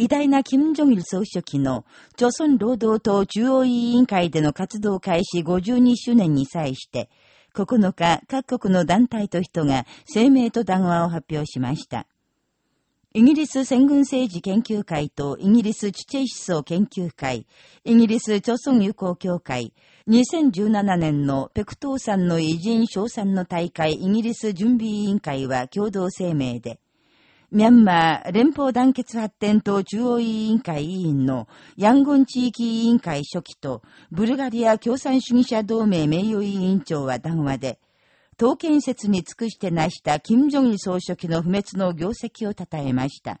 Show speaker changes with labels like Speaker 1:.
Speaker 1: 偉大な金正日総書記の、朝鮮労働党中央委員会での活動開始52周年に際して、9日、各国の団体と人が声明と談話を発表しました。イギリス戦軍政治研究会とイギリスチチェ思想研究会、イギリス朝鮮友好協会、2017年のペクトーさんの偉人賞賛の大会イギリス準備委員会は共同声明で、ミャンマー連邦団結発展党中央委員会委員のヤンゴン地域委員会初期とブルガリア共産主義者同盟名誉委員長は談話で、党建設に尽くして成した金正義総書記の不滅の業績を称えました。